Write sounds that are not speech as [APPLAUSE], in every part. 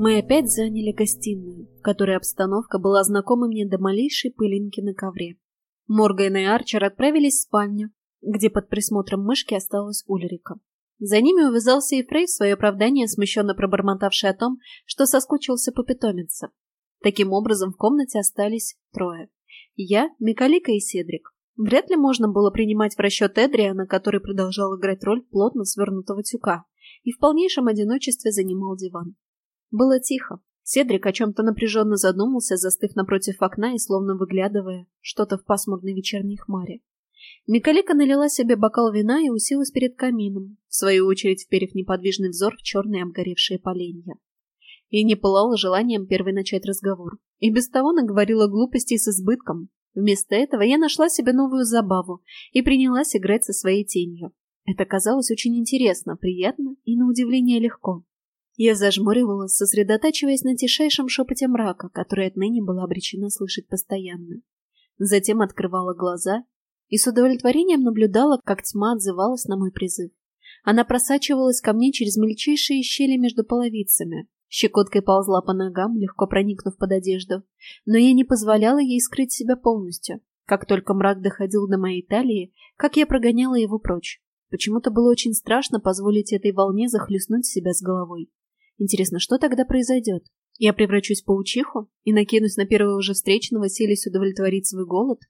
Мы опять заняли гостиную, в которой обстановка была знакома мне до малейшей пылинки на ковре. Морган и Арчер отправились в спальню, где под присмотром мышки осталась Ульрика. За ними увязался и Фрей в свое оправдание, смущенно пробормотавший о том, что соскучился по питомице. Таким образом, в комнате остались трое. Я, Микалика и Седрик. Вряд ли можно было принимать в расчет Эдриана, который продолжал играть роль плотно свернутого тюка, и в полнейшем одиночестве занимал диван. Было тихо. Седрик о чем-то напряженно задумался, застыв напротив окна и словно выглядывая что-то в пасмурной вечерней хмаре. Микалика налила себе бокал вина и уселась перед камином, в свою очередь вперев неподвижный взор в черные обгоревшие поленья. И не пылала желанием первой начать разговор. И без того наговорила глупостей с избытком. Вместо этого я нашла себе новую забаву и принялась играть со своей тенью. Это казалось очень интересно, приятно и, на удивление, легко. Я зажмуривалась, сосредотачиваясь на тишайшем шепоте мрака, который отныне была обречена слышать постоянно. Затем открывала глаза и с удовлетворением наблюдала, как тьма отзывалась на мой призыв. Она просачивалась ко мне через мельчайшие щели между половицами, щекоткой ползла по ногам, легко проникнув под одежду, но я не позволяла ей скрыть себя полностью. Как только мрак доходил до моей талии, как я прогоняла его прочь. Почему-то было очень страшно позволить этой волне захлестнуть себя с головой. Интересно, что тогда произойдет? Я превращусь в паучиху и накинусь на первого же встречного, селись удовлетворить свой голод?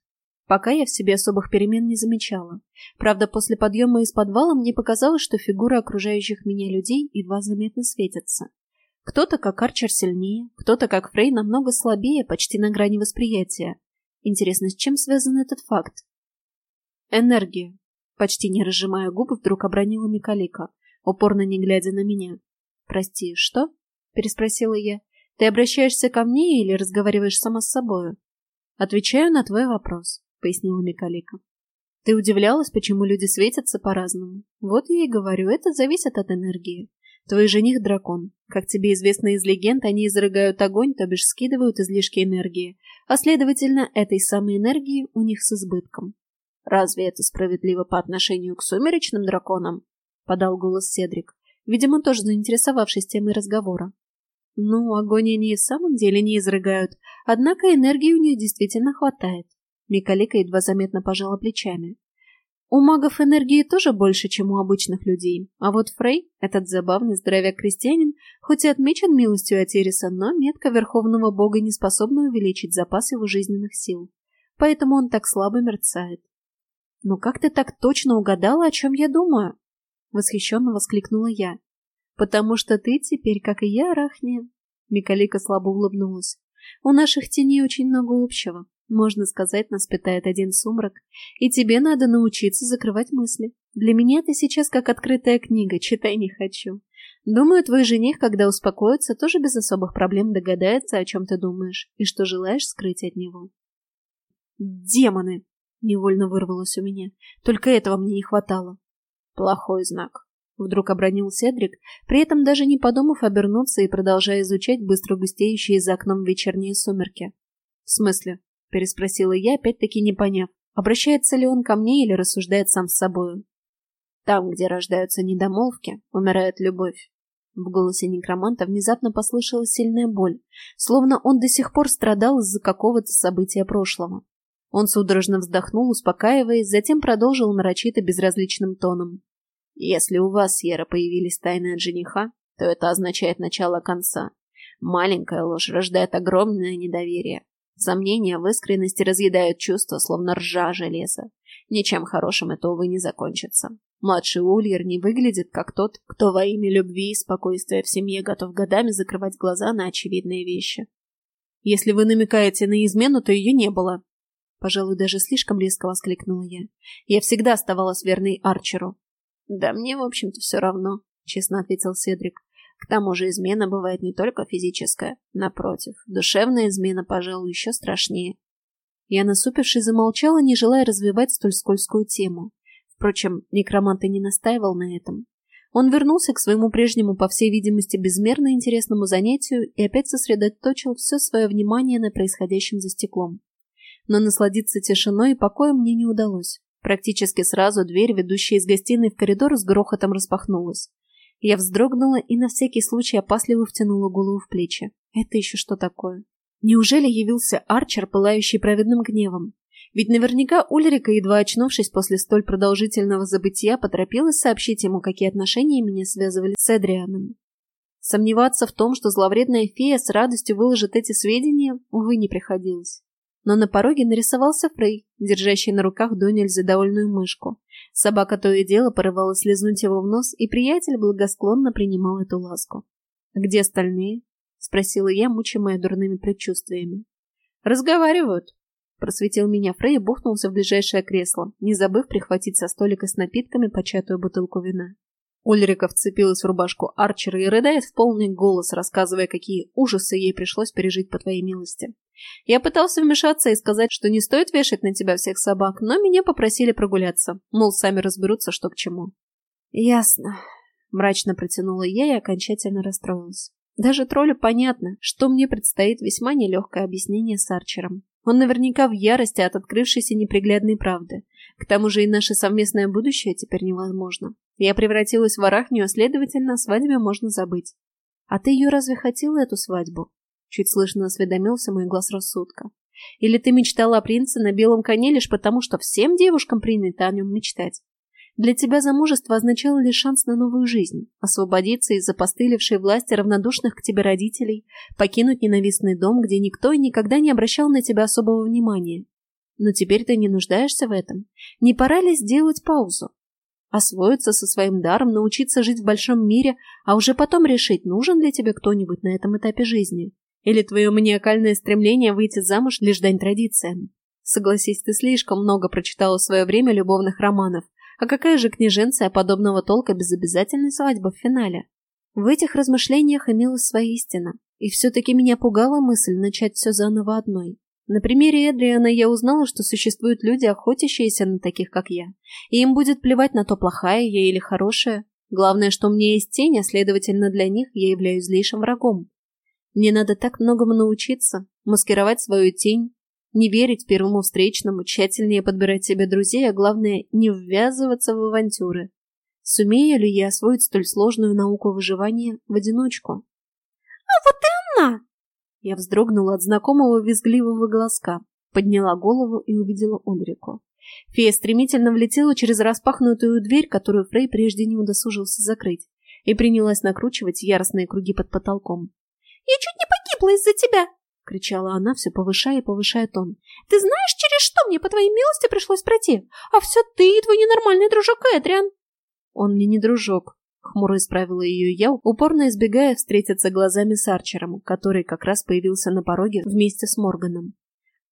Пока я в себе особых перемен не замечала. Правда, после подъема из подвала мне показалось, что фигуры окружающих меня людей едва заметно светятся. Кто-то, как Арчер, сильнее, кто-то, как Фрей, намного слабее, почти на грани восприятия. Интересно, с чем связан этот факт? Энергия. Почти не разжимая губы, вдруг обронила Микалика, упорно не глядя на меня. «Прости, что?» — переспросила я. «Ты обращаешься ко мне или разговариваешь сама с собою?» «Отвечаю на твой вопрос», — пояснила Микалика. «Ты удивлялась, почему люди светятся по-разному? Вот я и говорю, это зависит от энергии. Твой жених — дракон. Как тебе известно из легенд, они изрыгают огонь, то бишь скидывают излишки энергии, а следовательно, этой самой энергии у них с избытком. «Разве это справедливо по отношению к сумеречным драконам?» — подал голос Седрик видимо, тоже заинтересовавшись темой разговора. Ну, огонь они и в самом деле не изрыгают, однако энергии у них действительно хватает. Микалика едва заметно пожала плечами. У магов энергии тоже больше, чем у обычных людей, а вот Фрей, этот забавный здоровяк-крестьянин, хоть и отмечен милостью Атериса, но метка Верховного Бога не способна увеличить запас его жизненных сил, поэтому он так слабо мерцает. «Ну как ты так точно угадала, о чем я думаю?» — восхищенно воскликнула я. «Потому что ты теперь, как и я, Рахни...» Микалика слабо улыбнулась. «У наших теней очень много общего. Можно сказать, нас питает один сумрак. И тебе надо научиться закрывать мысли. Для меня ты сейчас как открытая книга, читай не хочу. Думаю, твой жених, когда успокоится, тоже без особых проблем догадается, о чем ты думаешь и что желаешь скрыть от него». «Демоны!» — невольно вырвалось у меня. «Только этого мне не хватало. Плохой знак. Вдруг обронил Седрик, при этом даже не подумав обернуться и продолжая изучать быстро густеющие за окном вечерние сумерки. «В смысле?» — переспросила я, опять-таки не поняв, обращается ли он ко мне или рассуждает сам с собою. «Там, где рождаются недомолвки, умирает любовь». В голосе некроманта внезапно послышалась сильная боль, словно он до сих пор страдал из-за какого-то события прошлого. Он судорожно вздохнул, успокаиваясь, затем продолжил нарочито безразличным тоном. «Если у вас, Ера, появились тайны от жениха, то это означает начало конца. Маленькая ложь рождает огромное недоверие. Сомнения в искренности разъедают чувства, словно ржа железа. Ничем хорошим это, увы, не закончится. Младший Ульер не выглядит как тот, кто во имя любви и спокойствия в семье готов годами закрывать глаза на очевидные вещи. Если вы намекаете на измену, то ее не было, Пожалуй, даже слишком резко воскликнула я. Я всегда оставалась верной Арчеру. «Да мне, в общем-то, все равно», — честно ответил Седрик. «К тому же измена бывает не только физическая. Напротив, душевная измена, пожалуй, еще страшнее». Я, насупившись, замолчала, не желая развивать столь скользкую тему. Впрочем, некромант и не настаивал на этом. Он вернулся к своему прежнему, по всей видимости, безмерно интересному занятию и опять сосредоточил все свое внимание на происходящем за стеклом но насладиться тишиной и покоем мне не удалось. Практически сразу дверь, ведущая из гостиной в коридор, с грохотом распахнулась. Я вздрогнула и на всякий случай опасливо втянула голову в плечи. Это еще что такое? Неужели явился Арчер, пылающий праведным гневом? Ведь наверняка Ульрика, едва очнувшись после столь продолжительного забытия, поторопилась сообщить ему, какие отношения меня связывали с Эдрианом. Сомневаться в том, что зловредная фея с радостью выложит эти сведения, увы, не приходилось. Но на пороге нарисовался Фрей, держащий на руках до нельзя довольную мышку. Собака то и дело порывалась лизнуть его в нос, и приятель благосклонно принимал эту ласку. «А где остальные?» — спросила я, мучимая дурными предчувствиями. «Разговаривают», — просветил меня Фрей и бухнулся в ближайшее кресло, не забыв прихватить со столика с напитками початую бутылку вина. Ульрика вцепилась в рубашку Арчера и рыдает в полный голос, рассказывая, какие ужасы ей пришлось пережить по твоей милости. Я пытался вмешаться и сказать, что не стоит вешать на тебя всех собак, но меня попросили прогуляться, мол, сами разберутся, что к чему. «Ясно», — мрачно протянула я и окончательно расстроилась. Даже троллю понятно, что мне предстоит весьма нелегкое объяснение с Арчером. Он наверняка в ярости от открывшейся неприглядной правды. К тому же и наше совместное будущее теперь невозможно. Я превратилась в арахнию, а следовательно, о свадьбе можно забыть. А ты ее разве хотела, эту свадьбу? Чуть слышно осведомился мой глаз рассудка. Или ты мечтала о принце на белом коне лишь потому, что всем девушкам принято о нем мечтать? Для тебя замужество означало лишь шанс на новую жизнь, освободиться из запостылившей власти равнодушных к тебе родителей, покинуть ненавистный дом, где никто и никогда не обращал на тебя особого внимания. Но теперь ты не нуждаешься в этом. Не пора ли сделать паузу? освоиться со своим даром, научиться жить в большом мире, а уже потом решить, нужен ли тебе кто-нибудь на этом этапе жизни. Или твое маниакальное стремление выйти замуж лишь дань традициям. Согласись, ты слишком много прочитала в свое время любовных романов. А какая же княженция подобного толка без обязательной свадьбы в финале? В этих размышлениях имелась своя истина. И все-таки меня пугала мысль начать все заново одной. На примере Эдриана я узнала, что существуют люди, охотящиеся на таких, как я. И им будет плевать на то, плохая я или хорошая. Главное, что у меня есть тень, а следовательно для них я являюсь злейшим врагом. Мне надо так многому научиться, маскировать свою тень, не верить первому встречному, тщательнее подбирать себе друзей, а главное, не ввязываться в авантюры. Сумею ли я освоить столь сложную науку выживания в одиночку? «А вот и она!» Я вздрогнула от знакомого визгливого голоска, подняла голову и увидела Ульрику. Фея стремительно влетела через распахнутую дверь, которую Фрей прежде не удосужился закрыть, и принялась накручивать яростные круги под потолком. «Я чуть не погибла из-за тебя!» — кричала она, все повышая и повышая тон. «Ты знаешь, через что мне, по твоей милости, пришлось пройти? А все ты и твой ненормальный дружок Эдриан!» «Он мне не дружок», Хмуро исправила ее я, упорно избегая встретиться глазами с Арчером, который как раз появился на пороге вместе с Морганом.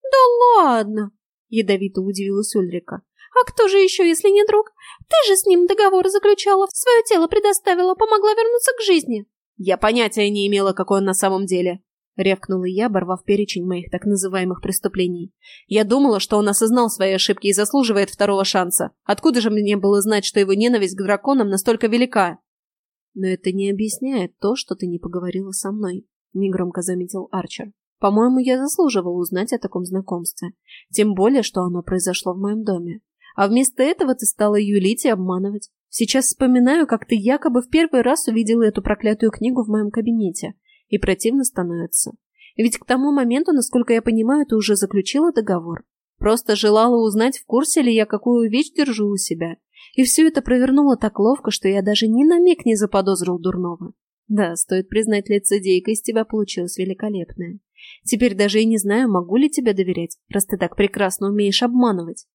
«Да ладно!» — ядовито удивилась Ульрика. «А кто же еще, если не друг? Ты же с ним договор заключала, свое тело предоставила, помогла вернуться к жизни!» «Я понятия не имела, какой он на самом деле!» — рявкнула я, оборвав перечень моих так называемых преступлений. «Я думала, что он осознал свои ошибки и заслуживает второго шанса. Откуда же мне было знать, что его ненависть к драконам настолько велика?» «Но это не объясняет то, что ты не поговорила со мной», — негромко заметил Арчер. «По-моему, я заслуживал узнать о таком знакомстве. Тем более, что оно произошло в моем доме. А вместо этого ты стала юлить и обманывать. Сейчас вспоминаю, как ты якобы в первый раз увидела эту проклятую книгу в моем кабинете. И противно становится. Ведь к тому моменту, насколько я понимаю, ты уже заключила договор. Просто желала узнать, в курсе ли я, какую вещь держу у себя. И все это провернуло так ловко, что я даже ни на миг не заподозрил дурного. Да, стоит признать, лицедейка из тебя получилась великолепная. Теперь даже и не знаю, могу ли тебе доверять, раз ты так прекрасно умеешь обманывать.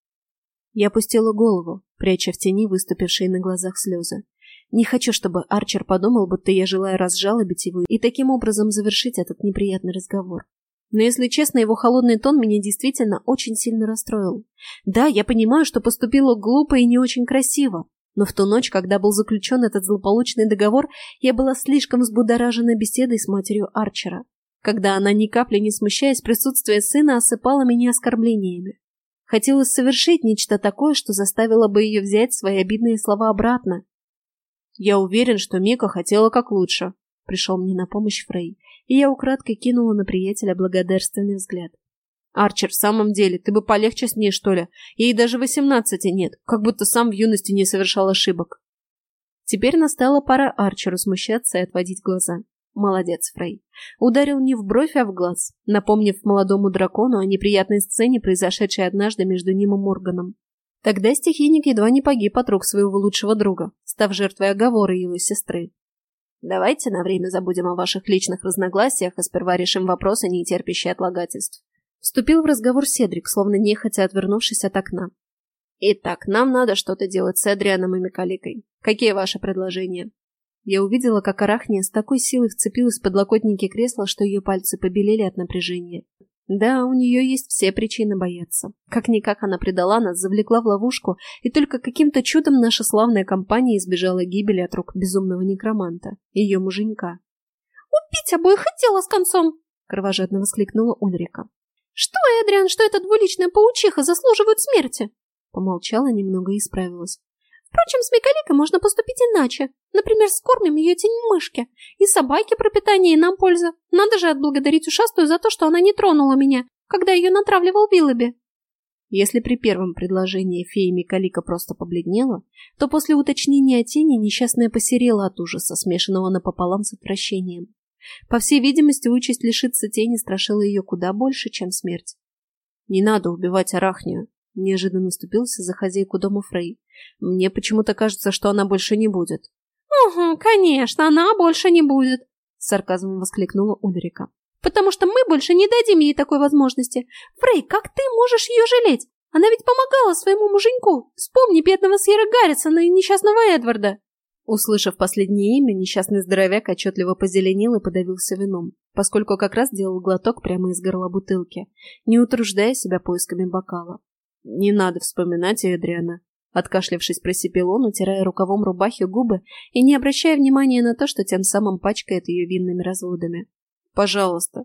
Я опустила голову, пряча в тени выступившие на глазах слезы. Не хочу, чтобы Арчер подумал, будто я желаю разжалобить его и таким образом завершить этот неприятный разговор. Но, если честно, его холодный тон меня действительно очень сильно расстроил. Да, я понимаю, что поступила глупо и не очень красиво, но в ту ночь, когда был заключен этот злополучный договор, я была слишком взбудоражена беседой с матерью Арчера, когда она, ни капли не смущаясь присутствия сына, осыпала меня оскорблениями. Хотелось совершить нечто такое, что заставило бы ее взять свои обидные слова обратно. Я уверен, что Мика хотела как лучше, пришел мне на помощь Фрей и я украдкой кинула на приятеля благодарственный взгляд. «Арчер, в самом деле, ты бы полегче с ней, что ли? Ей даже восемнадцати нет, как будто сам в юности не совершал ошибок». Теперь настала пора Арчеру смущаться и отводить глаза. Молодец, Фрей. Ударил не в бровь, а в глаз, напомнив молодому дракону о неприятной сцене, произошедшей однажды между ним и Морганом. Тогда стихийник едва не погиб от рук своего лучшего друга, став жертвой оговоры его сестры. Давайте на время забудем о ваших личных разногласиях и сперва решим вопросы, не терпящие отлагательств. Вступил в разговор Седрик, словно нехотя отвернувшись от окна. Итак, нам надо что-то делать с Эдрианом и Микаликой. Какие ваши предложения? Я увидела, как Арахния с такой силой вцепилась в подлокотники кресла, что ее пальцы побелели от напряжения. Да, у нее есть все причины бояться. Как-никак она предала нас, завлекла в ловушку, и только каким-то чудом наша славная компания избежала гибели от рук безумного некроманта, ее муженька. «Убить обоих и дело с концом!» — кровожадно воскликнула Ульрика. «Что, Эдриан, что эта двуличная паучиха заслуживают смерти?» Помолчала немного и исправилась. Впрочем, с Микаликой можно поступить иначе. Например, скормим ее тень мышки. И собаке пропитание, и нам польза. Надо же отблагодарить ушастую за то, что она не тронула меня, когда ее натравливал Виллоби. Если при первом предложении фея Микалика просто побледнела, то после уточнения тени несчастная посерела от ужаса, смешанного напополам с отвращением. По всей видимости, участь лишиться тени страшила ее куда больше, чем смерть. «Не надо убивать Арахнию», Неожиданно наступился за хозяйку дома Фрей. Мне почему-то кажется, что она больше не будет. «Угу, конечно, она больше не будет!» Сарказмом воскликнула Ульрика. «Потому что мы больше не дадим ей такой возможности. Фрей, как ты можешь ее жалеть? Она ведь помогала своему муженьку. Вспомни бедного Сьерра Гаррисона и несчастного Эдварда!» Услышав последнее имя, несчастный здоровяк отчетливо позеленел и подавился вином, поскольку как раз делал глоток прямо из горла бутылки, не утруждая себя поисками бокала. Не надо вспоминать Эдриана. Откашлявшись, просипел он, утирая рукавом рубахи губы и не обращая внимания на то, что тем самым пачкает ее винными разводами. «Пожалуйста.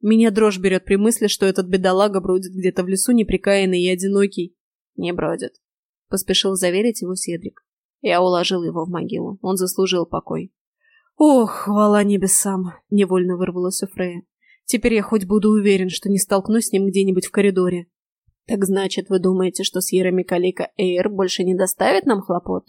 Меня дрожь берет при мысли, что этот бедолага бродит где-то в лесу неприкаянный и одинокий». «Не бродит», — поспешил заверить его Седрик. Я уложил его в могилу. Он заслужил покой. «Ох, хвала небесам!» — невольно вырвалось у Фрея. «Теперь я хоть буду уверен, что не столкнусь с ним где-нибудь в коридоре». «Так значит, вы думаете, что Сьерра Микалика Эйр больше не доставит нам хлопот?»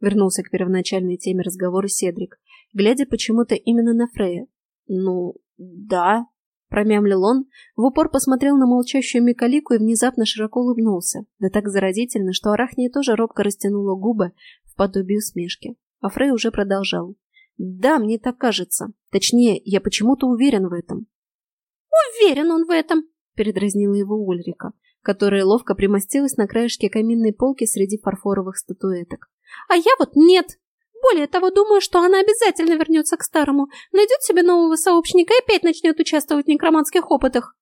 Вернулся к первоначальной теме разговора Седрик, глядя почему-то именно на Фрея. «Ну, да», — промямлил он, в упор посмотрел на молчащую Микалику и внезапно широко улыбнулся, да так заразительно, что Арахния тоже робко растянула губы в подобие усмешки. А Фрей уже продолжал. «Да, мне так кажется. Точнее, я почему-то уверен в этом». «Уверен он в этом», — передразнила его Ульрика которая ловко примостилась на краешке каминной полки среди фарфоровых статуэток. «А я вот нет! Более того, думаю, что она обязательно вернется к старому, найдет себе нового сообщника и опять начнет участвовать в некроманских опытах».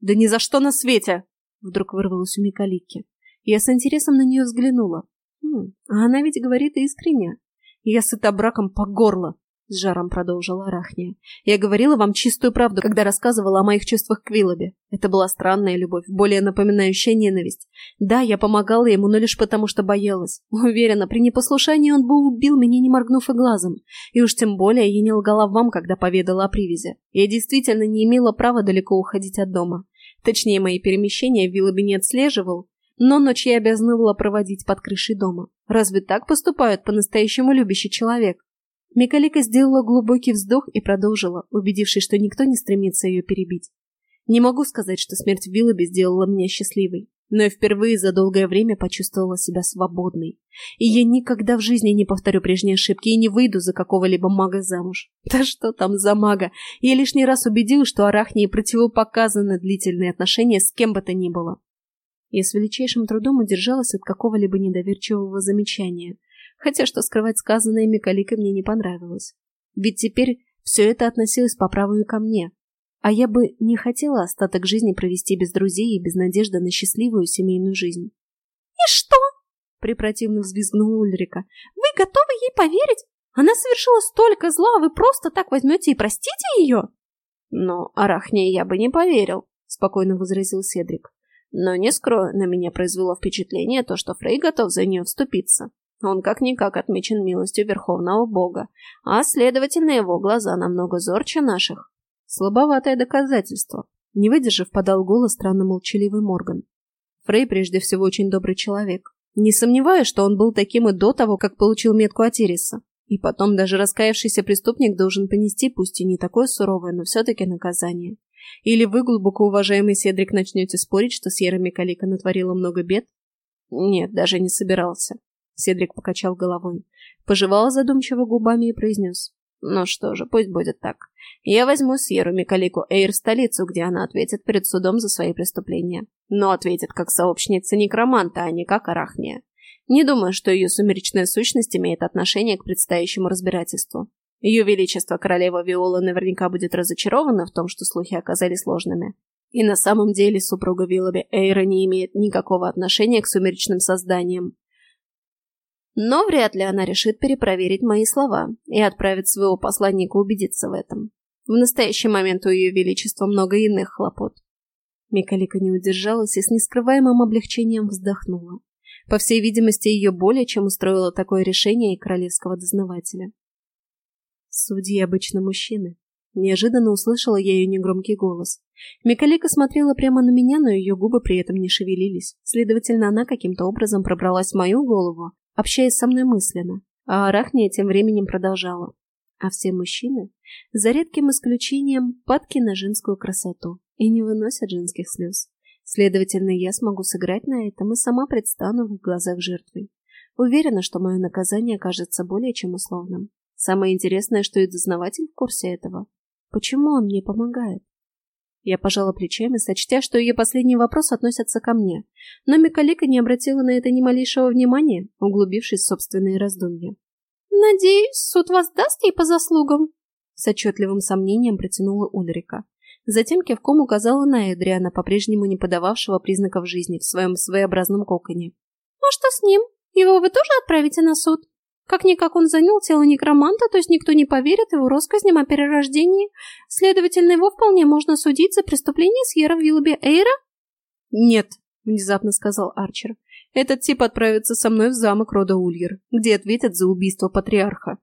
«Да ни за что на свете!» Вдруг вырвалась у Микалики. Я с интересом на нее взглянула. Хм, а она ведь говорит искренне. Я сыта браком по горло. С жаром продолжила Арахния. Я говорила вам чистую правду, когда рассказывала о моих чувствах к Виллобе. Это была странная любовь, более напоминающая ненависть. Да, я помогала ему, но лишь потому, что боялась. Уверена, при непослушании он бы убил меня, не моргнув и глазом. И уж тем более я не лгала вам, когда поведала о привязи. Я действительно не имела права далеко уходить от дома. Точнее, мои перемещения Виллобе не отслеживал, но ночь я обязана была проводить под крышей дома. Разве так поступают по-настоящему любящий человек? Микалика сделала глубокий вздох и продолжила, убедившись, что никто не стремится ее перебить. Не могу сказать, что смерть Виллоби сделала меня счастливой, но я впервые за долгое время почувствовала себя свободной. И я никогда в жизни не повторю прежние ошибки и не выйду за какого-либо мага замуж. [LAUGHS] Да что там за мага? Я лишний раз убедилась, что Арахнии противопоказаны длительные отношения с кем бы то ни было. Я с величайшим трудом удержалась от какого-либо недоверчивого замечания – хотя что скрывать сказанное Микаликой мне не понравилось. Ведь теперь все это относилось по праву и ко мне. А я бы не хотела остаток жизни провести без друзей и без надежды на счастливую семейную жизнь. «И что?» — препротивно взвизгнула Ульрика. «Вы готовы ей поверить? Она совершила столько зла, вы просто так возьмете и простите ее?» «Но Арахне я бы не поверил», — спокойно возразил Седрик. «Но не скрою, на меня произвело впечатление то, что Фрей готов за нее вступиться. Он как-никак отмечен милостью Верховного Бога, а, следовательно, его глаза намного зорче наших. Слабоватое доказательство. Не выдержав, подал голос странно молчаливый Морган. Фрей прежде всего очень добрый человек. Не сомневаюсь, что он был таким и до того, как получил метку Атериса. И потом даже раскаявшийся преступник должен понести, пусть и не такое суровое, но все-таки наказание. Или вы, глубоко уважаемый Седрик, начнете спорить, что Сьерра Микалика натворила много бед? Нет, даже не собирался. Седрик покачал головой, пожевал задумчиво губами и произнес. Ну что же, пусть будет так. Я возьму Сьеру Микалику Эйр в столицу, где она ответит перед судом за свои преступления. Но ответит как сообщница некроманта, а не как арахния. Не думаю, что ее сумеречная сущность имеет отношение к предстоящему разбирательству. Ее Величество Королева Виола наверняка будет разочарована в том, что слухи оказались ложными. И на самом деле супруга Виллоби Эйра не имеет никакого отношения к сумеречным созданиям. Но вряд ли она решит перепроверить мои слова и отправит своего посланника убедиться в этом. В настоящий момент у Ее Величества много иных хлопот. Микалика не удержалась и с нескрываемым облегчением вздохнула. По всей видимости, ее более чем устроило такое решение и королевского дознавателя. Судьи обычно мужчины. Неожиданно услышала я ее негромкий голос. Микалика смотрела прямо на меня, но ее губы при этом не шевелились. Следовательно, она каким-то образом пробралась в мою голову общаясь со мной мысленно, а Арахния тем временем продолжала. А все мужчины, за редким исключением, падки на женскую красоту и не выносят женских слез. Следовательно, я смогу сыграть на этом и сама предстану в глазах жертвой. Уверена, что мое наказание окажется более чем условным. Самое интересное, что и дознаватель в курсе этого. Почему он мне помогает? Я пожала плечами, сочтя, что ее последний вопрос относится ко мне, но Микалика не обратила на это ни малейшего внимания, углубившись в собственные раздумья. «Надеюсь, суд воздаст ей по заслугам?» С отчетливым сомнением протянула Ульрика. Затем кивком указала на Эдриана, по-прежнему не подававшего признаков жизни в своем своеобразном коконе. «А что с ним? Его вы тоже отправите на суд?» Как-никак он занял тело некроманта, то есть никто не поверит его россказням о перерождении. Следовательно, его вполне можно судить за преступление Сьерра Виллоби Эйра? «Нет», — внезапно сказал Арчер. «Этот тип отправится со мной в замок рода Ульер, где ответят за убийство патриарха».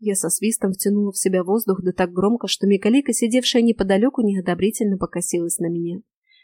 Я со свистом втянула в себя воздух да так громко, что Микалика, сидевшая неподалеку, неодобрительно покосилась на меня.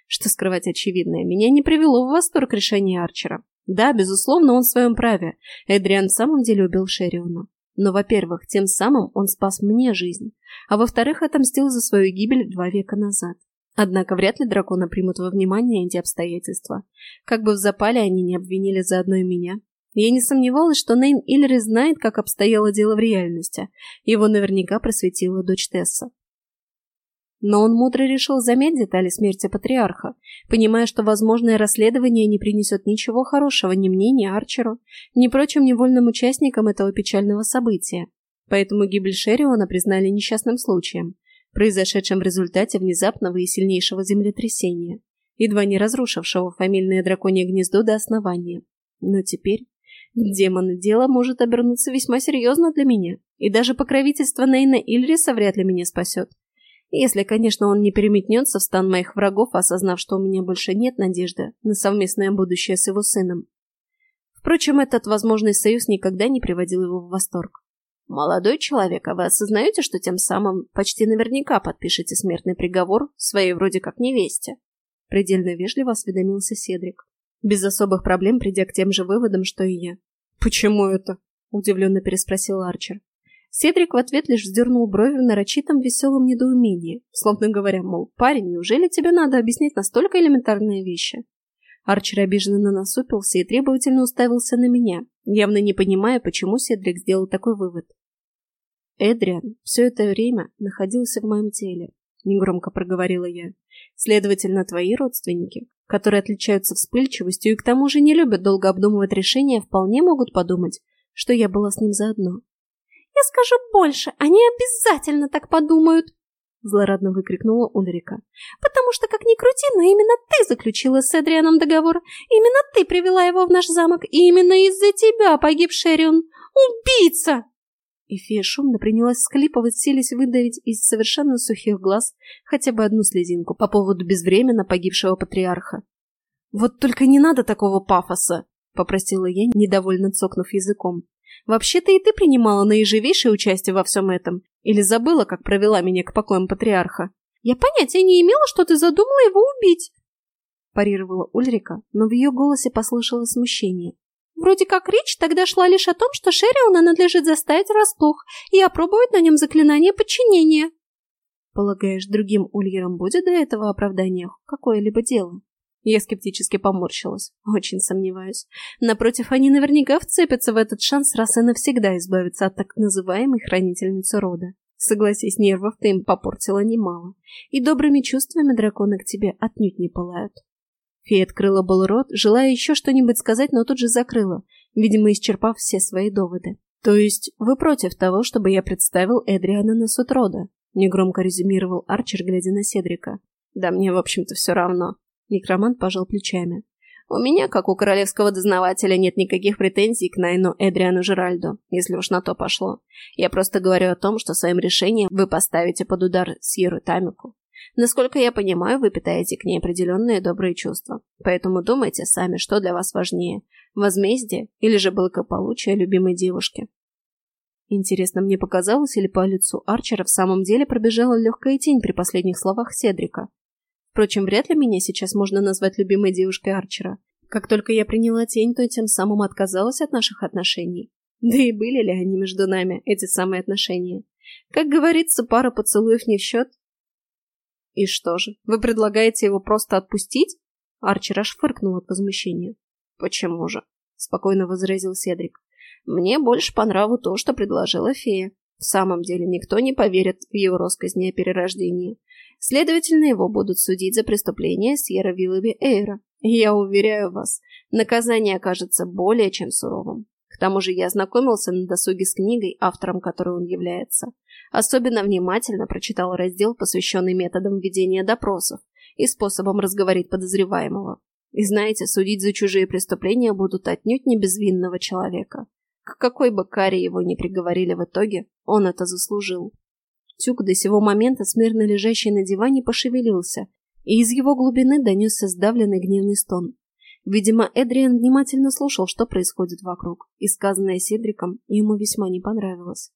Что скрывать очевидное, меня не привело в восторг решение Арчера. Да, безусловно, он в своем праве. Эдриан в самом деле убил Шериона. Но, во-первых, тем самым он спас мне жизнь, а во-вторых, отомстил за свою гибель два века назад. Однако вряд ли дракона примут во внимание эти обстоятельства. Как бы в запале они не обвинили заодно и меня. Я не сомневалась, что Нейн Иллери знает, как обстояло дело в реальности. Его наверняка просветила дочь Тесса. Но он мудро решил замять детали смерти патриарха, понимая, что возможное расследование не принесет ничего хорошего ни мне, ни Арчеру, ни прочим невольным участникам этого печального события. Поэтому гибель Шериона признали несчастным случаем, произошедшим в результате внезапного и сильнейшего землетрясения, едва не разрушившего фамильное драконье гнездо до основания. Но теперь демон дело может обернуться весьма серьезно для меня, и даже покровительство Нейна Ильриса вряд ли меня спасет. Если, конечно, он не переметнется в стан моих врагов, осознав, что у меня больше нет надежды на совместное будущее с его сыном. Впрочем, этот возможный союз никогда не приводил его в восторг. «Молодой человек, а вы осознаете, что тем самым почти наверняка подпишете смертный приговор своей вроде как невесте?» Предельно вежливо осведомился Седрик, без особых проблем придя к тем же выводам, что и я. «Почему это?» — удивленно переспросил Арчер. Седрик в ответ лишь вздернул брови в нарочитом веселом недоумении, словно говоря, мол, парень, неужели тебе надо объяснить настолько элементарные вещи? Арчер обиженно насупился и требовательно уставился на меня, явно не понимая, почему Седрик сделал такой вывод. Эдриан все это время находился в моем теле, негромко проговорила я. Следовательно, твои родственники, которые отличаются вспыльчивостью и к тому же не любят долго обдумывать решения, вполне могут подумать, что я была с ним заодно. Я скажу больше, они обязательно так подумают!» Злорадно выкрикнула Ульрика. «Потому что, как ни крути, но именно ты заключила с Эдрианом договор. Именно ты привела его в наш замок. И именно из-за тебя погиб Шерион. Убийца!» И фея шумно принялась склипывать, селись выдавить из совершенно сухих глаз хотя бы одну слезинку по поводу безвременно погибшего патриарха. «Вот только не надо такого пафоса!» — попросила я, недовольно цокнув языком. Вообще-то и ты принимала наиживейшее участие во всем этом. Или забыла, как провела меня к покоям патриарха? Я понятия не имела, что ты задумала его убить. Парировала Ульрика, но в ее голосе послышалось смущение. Вроде как речь тогда шла лишь о том, что Шериона надлежит заставить врасплох и опробовать на нем заклинание подчинения. Полагаешь, другим ульерам будет до этого оправдания какое-либо дело? Я скептически поморщилась. Очень сомневаюсь. Напротив, они наверняка вцепятся в этот шанс раз и навсегда избавиться от так называемой хранительницы рода. Согласись, нервов ты им попортила немало. И добрыми чувствами драконы к тебе отнюдь не пылают. Фея открыла был рот, желая еще что-нибудь сказать, но тут же закрыла, видимо, исчерпав все свои доводы. «То есть вы против того, чтобы я представил Эдриана на суд рода?» Негромко резюмировал Арчер, глядя на Седрика. «Да мне, в общем-то, все равно». Некромант пожал плечами. «У меня, как у королевского дознавателя, нет никаких претензий к Найну Эдриану Жеральду, если уж на то пошло. Я просто говорю о том, что своим решением вы поставите под удар Сьеру Тамику. Насколько я понимаю, вы питаете к ней определенные добрые чувства. Поэтому думайте сами, что для вас важнее – возмездие или же благополучие любимой девушки. Интересно, мне показалось, или по лицу Арчера в самом деле пробежала легкая тень при последних словах Седрика. Впрочем, вряд ли меня сейчас можно назвать любимой девушкой Арчера. Как только я приняла тень, то тем самым отказалась от наших отношений. Да и были ли они между нами, эти самые отношения? Как говорится, пара поцелуев не в счет, «И что же, вы предлагаете его просто отпустить?» Арчер аж фыркнул от возмущения. «Почему же?» — спокойно возразил Седрик. «Мне больше по нраву то, что предложила фея. В самом деле никто не поверит в его росказни о перерождении. Следовательно, его будут судить за преступление Сьерра Виллоби Эйра. Я уверяю вас, наказание окажется более чем суровым. К тому же я ознакомился на досуге с книгой, автором которой он является. Особенно внимательно прочитал раздел, посвященный методам ведения допросов и способам разговорить подозреваемого. И знаете, судить за чужие преступления будут отнюдь не безвинного человека. К какой бы каре его ни приговорили в итоге, он это заслужил. Тюк до сего момента, смирно лежащий на диване, пошевелился, и из его глубины донесся сдавленный гневный стон. Видимо, Эдриан внимательно слушал, что происходит вокруг, и сказанное Седриком ему весьма не понравилось.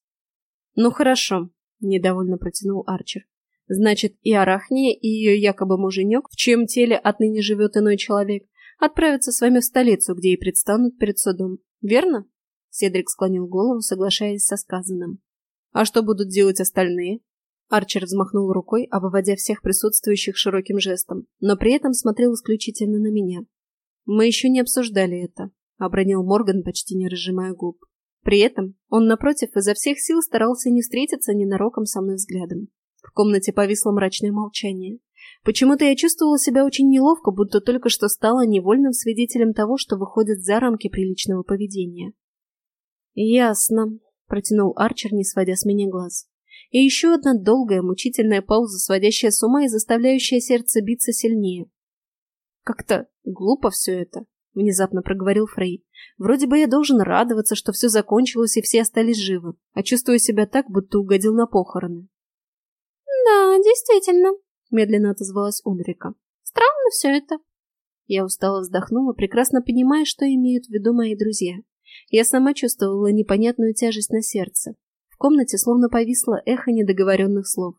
«Ну хорошо», — недовольно протянул Арчер. «Значит, и Арахния, и ее якобы муженек, в чьем теле отныне живет иной человек, отправятся с вами в столицу, где и предстанут перед судом. Верно?» Седрик склонил голову, соглашаясь со сказанным. «А что будут делать остальные?» Арчер взмахнул рукой, обводя всех присутствующих широким жестом, но при этом смотрел исключительно на меня. «Мы еще не обсуждали это», — обронил Морган, почти не разжимая губ. При этом он, напротив, изо всех сил старался не встретиться ненароком со мной взглядом. В комнате повисло мрачное молчание. Почему-то я чувствовала себя очень неловко, будто только что стала невольным свидетелем того, что выходит за рамки приличного поведения. «Ясно», — протянул Арчер, не сводя с меня глаз. И еще одна долгая, мучительная пауза, сводящая с ума и заставляющая сердце биться сильнее. Как-то глупо все это. — внезапно проговорил Фрей. «Вроде бы я должен радоваться, что все закончилось и все остались живы, а чувствую себя так, будто угодил на похороны». «Да, действительно», — медленно отозвалась Ульрика. «Странно все это». Я устало вздохнула, прекрасно понимая, что имеют в виду мои друзья. Я сама чувствовала непонятную тяжесть на сердце. В комнате словно повисло эхо недоговоренных слов.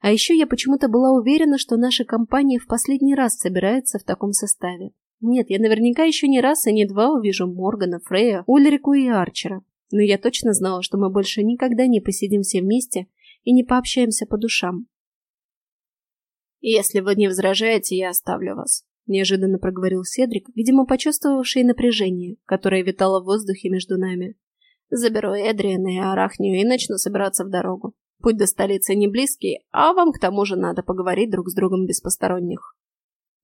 А еще я почему-то была уверена, что наша компания в последний раз собирается в таком составе. Нет, я наверняка еще не раз и не два увижу Моргана, Фрея, Ульрику и Арчера. Но я точно знала, что мы больше никогда не посидим все вместе и не пообщаемся по душам. «Если вы не возражаете, я оставлю вас», — неожиданно проговорил Седрик, видимо, почувствовавший напряжение, которое витало в воздухе между нами. «Заберу Эдриана и Арахнию и начну собираться в дорогу. Путь до столицы не близкий, а вам к тому же надо поговорить друг с другом без посторонних».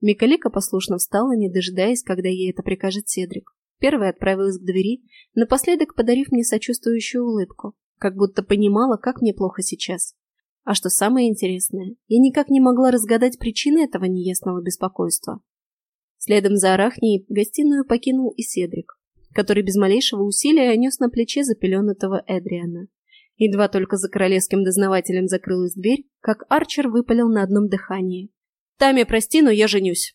Микалика послушно встала, не дожидаясь, когда ей это прикажет Седрик. Первая отправилась к двери, напоследок подарив мне сочувствующую улыбку, как будто понимала, как мне плохо сейчас. А что самое интересное, я никак не могла разгадать причины этого неясного беспокойства. Следом за Арахнией гостиную покинул и Седрик, который без малейшего усилия нес на плече запеленутого Эдриана. Едва только за королевским дознавателем закрылась дверь, как Арчер выпалил на одном дыхании. Тами, прости, но я женюсь.